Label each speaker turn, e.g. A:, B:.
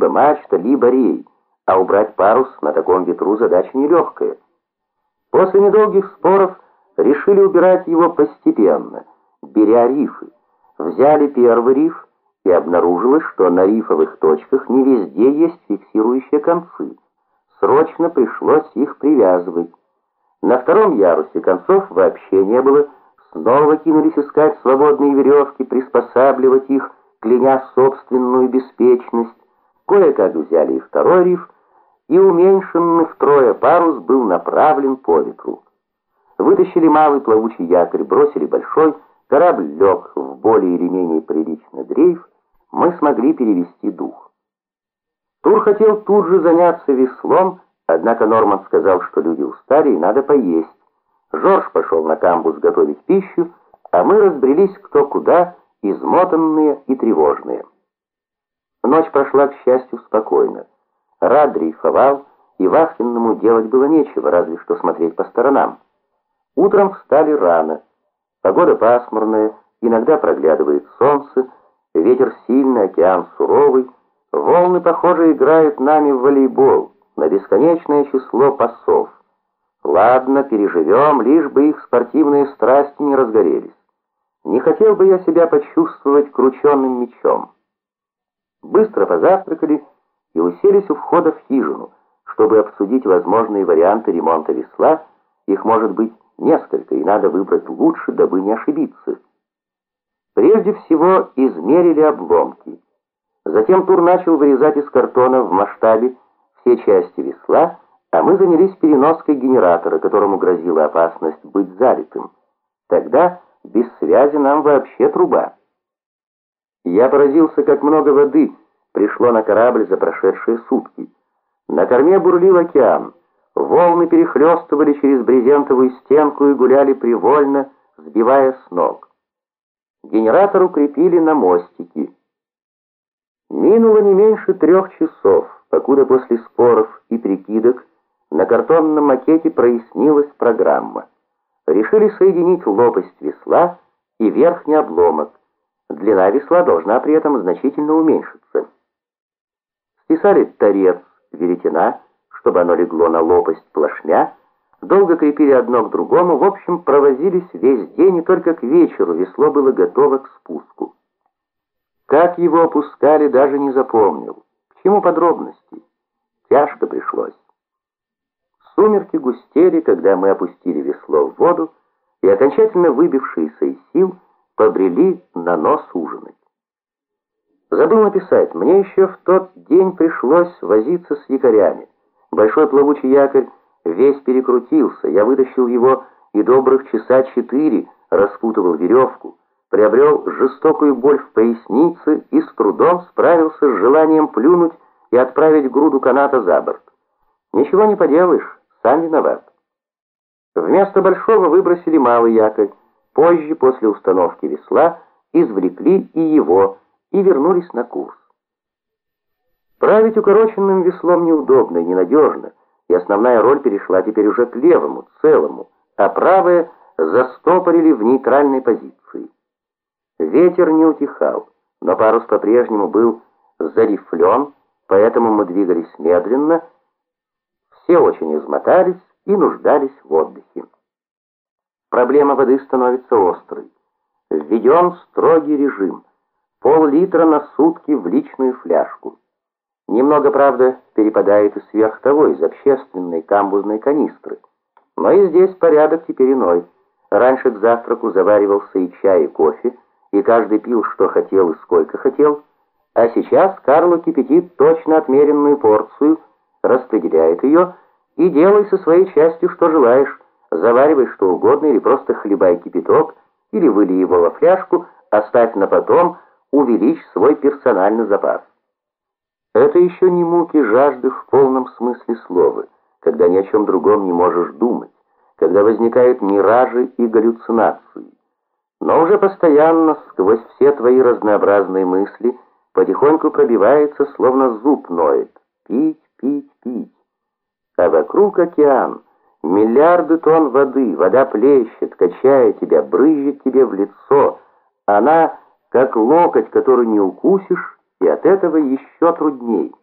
A: либо мачта, либо рей, а убрать парус на таком ветру задача нелегкая. После недолгих споров решили убирать его постепенно, беря рифы. Взяли первый риф, и обнаружилось, что на рифовых точках не везде есть фиксирующие концы. Срочно пришлось их привязывать. На втором ярусе концов вообще не было, снова кинулись искать свободные веревки, приспосабливать их, кляня собственную беспечность. Кое-как взяли и второй риф, и уменьшенный втрое парус был направлен по ветру. Вытащили малый плавучий якорь, бросили большой, корабль лег в более или менее приличный дрейф, мы смогли перевести дух. Тур хотел тут же заняться веслом, однако Норман сказал, что люди устали и надо поесть. Жорж пошел на камбус готовить пищу, а мы разбрелись кто куда, измотанные и тревожные. Ночь прошла, к счастью, спокойно. Рад дрейфовал, и Вахтинному делать было нечего, разве что смотреть по сторонам. Утром встали рано. Погода пасмурная, иногда проглядывает солнце, ветер сильный, океан суровый, волны, похоже, играют нами в волейбол на бесконечное число пасов. Ладно, переживем, лишь бы их спортивные страсти не разгорелись. Не хотел бы я себя почувствовать крученным мечом. Быстро позавтракали и уселись у входа в хижину, чтобы обсудить возможные варианты ремонта весла. Их может быть несколько, и надо выбрать лучше, дабы не ошибиться. Прежде всего измерили обломки. Затем Тур начал вырезать из картона в масштабе все части весла, а мы занялись переноской генератора, которому грозила опасность быть залитым. Тогда без связи нам вообще труба. Я поразился, как много воды пришло на корабль за прошедшие сутки. На корме бурлил океан. Волны перехлестывали через брезентовую стенку и гуляли привольно, сбивая с ног. Генератор укрепили на мостике. Минуло не меньше трех часов, покуда после споров и прикидок на картонном макете прояснилась программа. Решили соединить лопасть весла и верхний обломок. Длина весла должна при этом значительно уменьшиться. Списали торец веретена, чтобы оно легло на лопасть плашмя, долго крепили одно к другому, в общем, провозились весь день, и только к вечеру весло было готово к спуску. Как его опускали, даже не запомнил. К чему подробности? Тяжко пришлось. Сумерки густели, когда мы опустили весло в воду, и, окончательно выбившиеся из сил, побрели на нос ужинать. Забыл написать, мне еще в тот день пришлось возиться с якорями. Большой плавучий якорь весь перекрутился, я вытащил его и добрых часа четыре распутывал веревку, приобрел жестокую боль в пояснице и с трудом справился с желанием плюнуть и отправить груду каната за борт. Ничего не поделаешь, сам виноват. Вместо большого выбросили малый якорь, позже, после установки весла, извлекли и его, и вернулись на курс. Править укороченным веслом неудобно и ненадежно, и основная роль перешла теперь уже к левому, целому, а правое застопорили в нейтральной позиции. Ветер не утихал, но парус по-прежнему был зарифлен, поэтому мы двигались медленно, все очень измотались и нуждались в отдыхе. Проблема воды становится острой. Введен строгий режим. Пол-литра на сутки в личную фляжку. Немного, правда, перепадает и сверх того из общественной камбузной канистры. Но и здесь порядок теперь иной. Раньше к завтраку заваривался и чай, и кофе, и каждый пил, что хотел и сколько хотел. А сейчас Карло кипятит точно отмеренную порцию, распределяет ее и делай со своей частью, что желаешь. Заваривай что угодно или просто хлебай кипяток, или выли его во фляжку, оставь на потом, увеличь свой персональный запас. Это еще не муки жажды в полном смысле слова, когда ни о чем другом не можешь думать, когда возникают миражи и галлюцинации. Но уже постоянно, сквозь все твои разнообразные мысли, потихоньку пробивается, словно зуб ноет. Пить, пить, пить. А вокруг океан, миллиарды тонн воды, вода плещет, качая тебя, брызжет тебе в лицо. Она, как локоть, который не укусишь, и от этого еще трудней.